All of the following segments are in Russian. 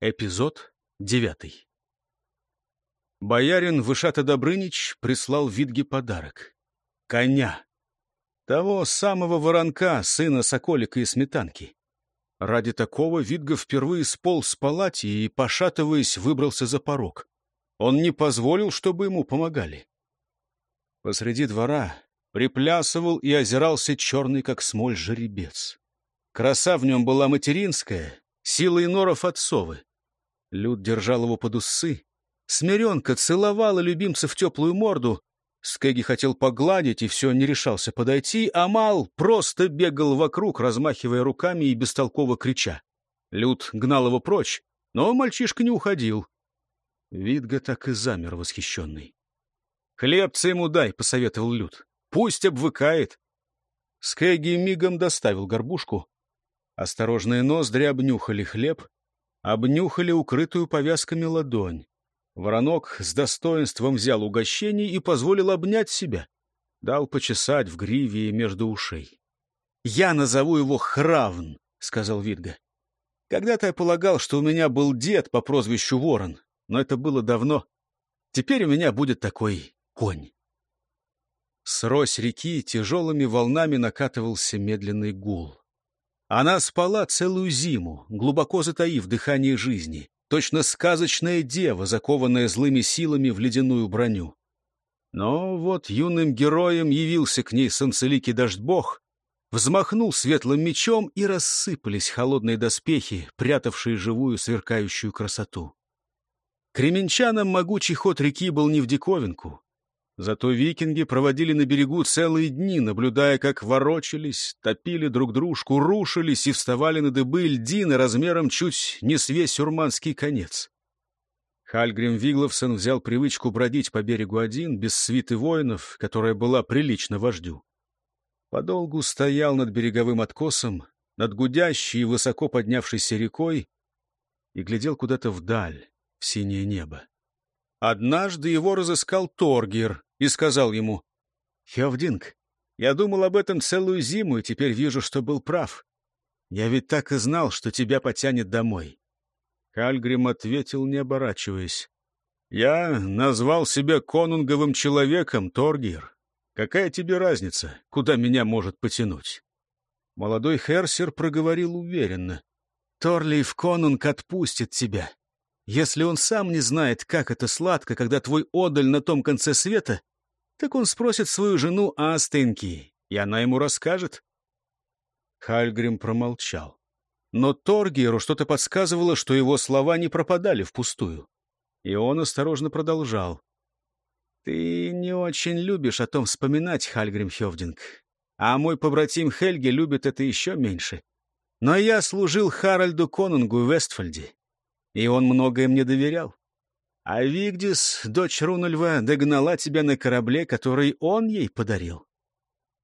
Эпизод девятый. Боярин Вышата Добрынич прислал Витге подарок. Коня. Того самого воронка, сына Соколика и Сметанки. Ради такого Витга впервые сполз с палати и, пошатываясь, выбрался за порог. Он не позволил, чтобы ему помогали. Посреди двора приплясывал и озирался черный, как смоль, жеребец. Краса в нем была материнская, сила норов отцовы. Люд держал его под усы. Смиренка целовала любимца в теплую морду. Скеги хотел погладить и все не решался подойти, а Мал просто бегал вокруг, размахивая руками и бестолково крича. Люд гнал его прочь, но мальчишка не уходил. Видга так и замер восхищенный. «Хлебца ему дай», — посоветовал Люд. «Пусть обвыкает». Скеги мигом доставил горбушку. Осторожные ноздри обнюхали хлеб, обнюхали укрытую повязками ладонь. Воронок с достоинством взял угощение и позволил обнять себя. Дал почесать в гриве между ушей. «Я назову его Хравн», — сказал Видга. «Когда-то я полагал, что у меня был дед по прозвищу Ворон, но это было давно. Теперь у меня будет такой конь». С рось реки тяжелыми волнами накатывался медленный гул. Она спала целую зиму, глубоко затаив дыхание жизни. Точно сказочная дева, закованная злыми силами в ледяную броню. Но вот юным героем явился к ней санцеликий дождь-бог, взмахнул светлым мечом, и рассыпались холодные доспехи, прятавшие живую сверкающую красоту. Кременчанам могучий ход реки был не в диковинку. Зато викинги проводили на берегу целые дни, наблюдая, как ворочались, топили друг дружку, рушились и вставали на дыбы льдины размером чуть не с весь урманский конец. Хальгрим Вигловсон взял привычку бродить по берегу один, без свиты воинов, которая была прилично вождю. Подолгу стоял над береговым откосом, над гудящей и высоко поднявшейся рекой и глядел куда-то вдаль, в синее небо. Однажды его разыскал Торгер и сказал ему, «Хевдинг, я думал об этом целую зиму и теперь вижу, что был прав. Я ведь так и знал, что тебя потянет домой». Хальгрим ответил, не оборачиваясь, «Я назвал себя конунговым человеком, Торгер. Какая тебе разница, куда меня может потянуть?» Молодой Херсер проговорил уверенно, «Торлиев конунг отпустит тебя. Если он сам не знает, как это сладко, когда твой одаль на том конце света, так он спросит свою жену Астенки, и она ему расскажет. Хальгрим промолчал. Но Торгеру что-то подсказывало, что его слова не пропадали впустую. И он осторожно продолжал. «Ты не очень любишь о том вспоминать, Хальгрим Хевдинг. А мой побратим Хельги любит это еще меньше. Но я служил Харальду Конунгу в Вестфальде и он многое мне доверял. А Вигдис, дочь Рунульва, догнала тебя на корабле, который он ей подарил.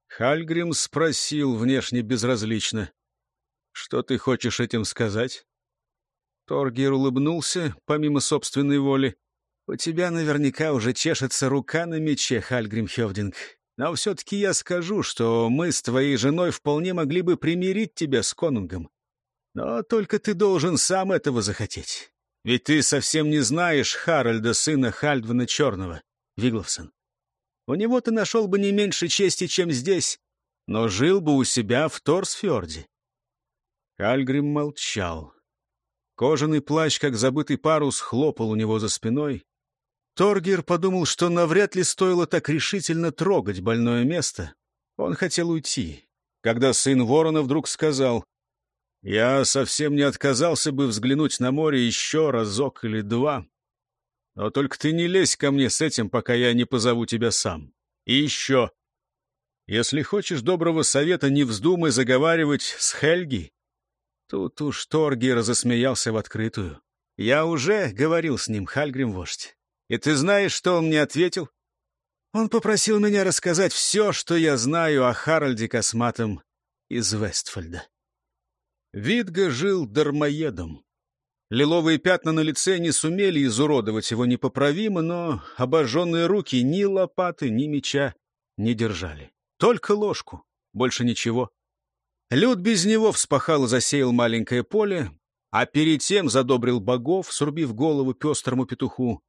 Хальгрим спросил внешне безразлично. «Что ты хочешь этим сказать?» Торгер улыбнулся, помимо собственной воли. «У тебя наверняка уже чешется рука на мече, Хальгрим Хевдинг. Но все-таки я скажу, что мы с твоей женой вполне могли бы примирить тебя с конунгом. Но только ты должен сам этого захотеть. Ведь ты совсем не знаешь Харальда, сына Хальдвана Черного, Вигловсон. У него ты нашел бы не меньше чести, чем здесь, но жил бы у себя в Торсфьорде. Хальгрим молчал. Кожаный плащ, как забытый парус, хлопал у него за спиной. Торгер подумал, что навряд ли стоило так решительно трогать больное место. Он хотел уйти. Когда сын ворона вдруг сказал, я совсем не отказался бы взглянуть на море еще разок или два. Но только ты не лезь ко мне с этим, пока я не позову тебя сам. И еще. Если хочешь доброго совета, не вздумай заговаривать с Хельги. Тут уж Торги разосмеялся в открытую. Я уже говорил с ним, Хальгрим вождь. И ты знаешь, что он мне ответил? Он попросил меня рассказать все, что я знаю о Харальде Косматом из Вестфальда. Видга жил дармоедом. Лиловые пятна на лице не сумели изуродовать его непоправимо, но обожженные руки ни лопаты, ни меча не держали. Только ложку, больше ничего. Люд без него вспахал и засеял маленькое поле, а перед тем задобрил богов, срубив голову пестрому петуху.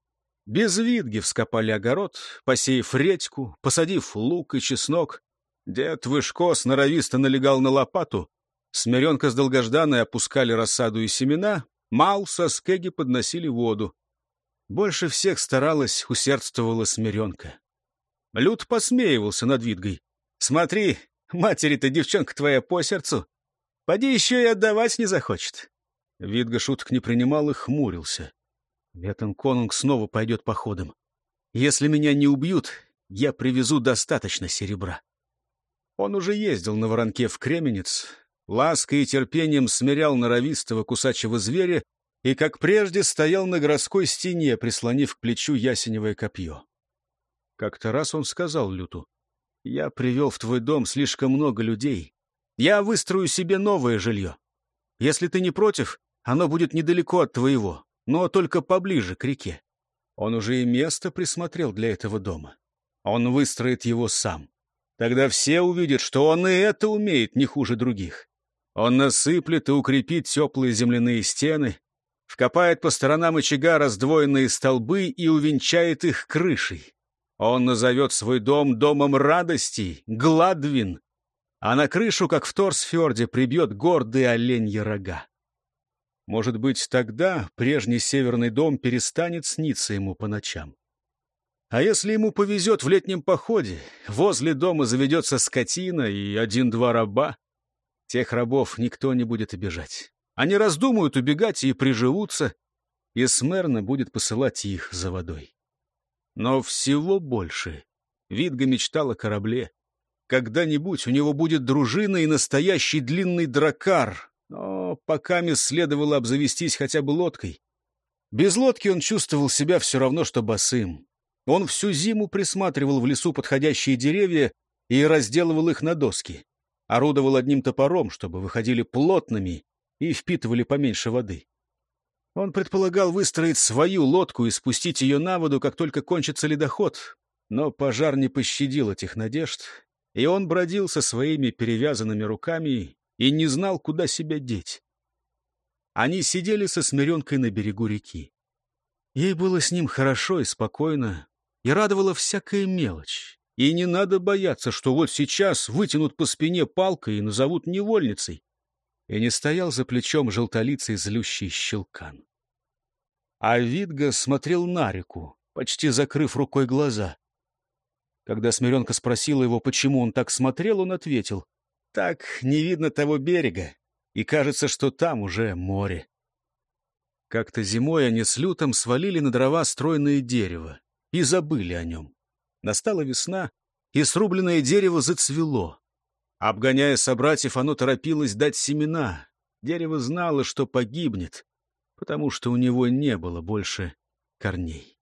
Без видги вскопали огород, посеяв редьку, посадив лук и чеснок. Дед Вышко сноровисто налегал на лопату, Смиренка с долгожданной опускали рассаду и семена, Мал со скеги подносили воду. Больше всех старалась, усердствовала Смиренка. Люд посмеивался над Видгой. «Смотри, матери-то девчонка твоя по сердцу. Поди еще и отдавать не захочет». Видга шуток не принимал и хмурился. Ветон Конунг снова пойдет походом. Если меня не убьют, я привезу достаточно серебра. Он уже ездил на воронке в Кременец, лаской и терпением смирял норовистого кусачего зверя и, как прежде, стоял на городской стене, прислонив к плечу ясеневое копье. Как-то раз он сказал Люту, «Я привел в твой дом слишком много людей. Я выстрою себе новое жилье. Если ты не против, оно будет недалеко от твоего, но только поближе к реке». Он уже и место присмотрел для этого дома. Он выстроит его сам. Тогда все увидят, что он и это умеет не хуже других. Он насыплет и укрепит теплые земляные стены, вкопает по сторонам очага раздвоенные столбы и увенчает их крышей. Он назовет свой дом домом радости, Гладвин, а на крышу, как в Торсфьорде, прибьет гордые оленьи рога. Может быть, тогда прежний северный дом перестанет сниться ему по ночам. А если ему повезет в летнем походе, возле дома заведется скотина и один-два раба, Тех рабов никто не будет обижать. Они раздумают убегать и приживутся, и Смерна будет посылать их за водой. Но всего больше Видга мечтал о корабле. Когда-нибудь у него будет дружина и настоящий длинный дракар, но пока следовало обзавестись хотя бы лодкой. Без лодки он чувствовал себя все равно, что босым. Он всю зиму присматривал в лесу подходящие деревья и разделывал их на доски орудовал одним топором, чтобы выходили плотными и впитывали поменьше воды. Он предполагал выстроить свою лодку и спустить ее на воду, как только кончится ледоход, но пожар не пощадил этих надежд, и он бродил со своими перевязанными руками и не знал, куда себя деть. Они сидели со Смиренкой на берегу реки. Ей было с ним хорошо и спокойно, и радовала всякая мелочь. И не надо бояться, что вот сейчас вытянут по спине палкой и назовут невольницей. И не стоял за плечом желтолицый злющий щелкан. А Видга смотрел на реку, почти закрыв рукой глаза. Когда Смиренка спросила его, почему он так смотрел, он ответил, «Так не видно того берега, и кажется, что там уже море». Как-то зимой они с лютом свалили на дрова стройное дерево и забыли о нем. Настала весна, и срубленное дерево зацвело. Обгоняя собратьев, оно торопилось дать семена. Дерево знало, что погибнет, потому что у него не было больше корней.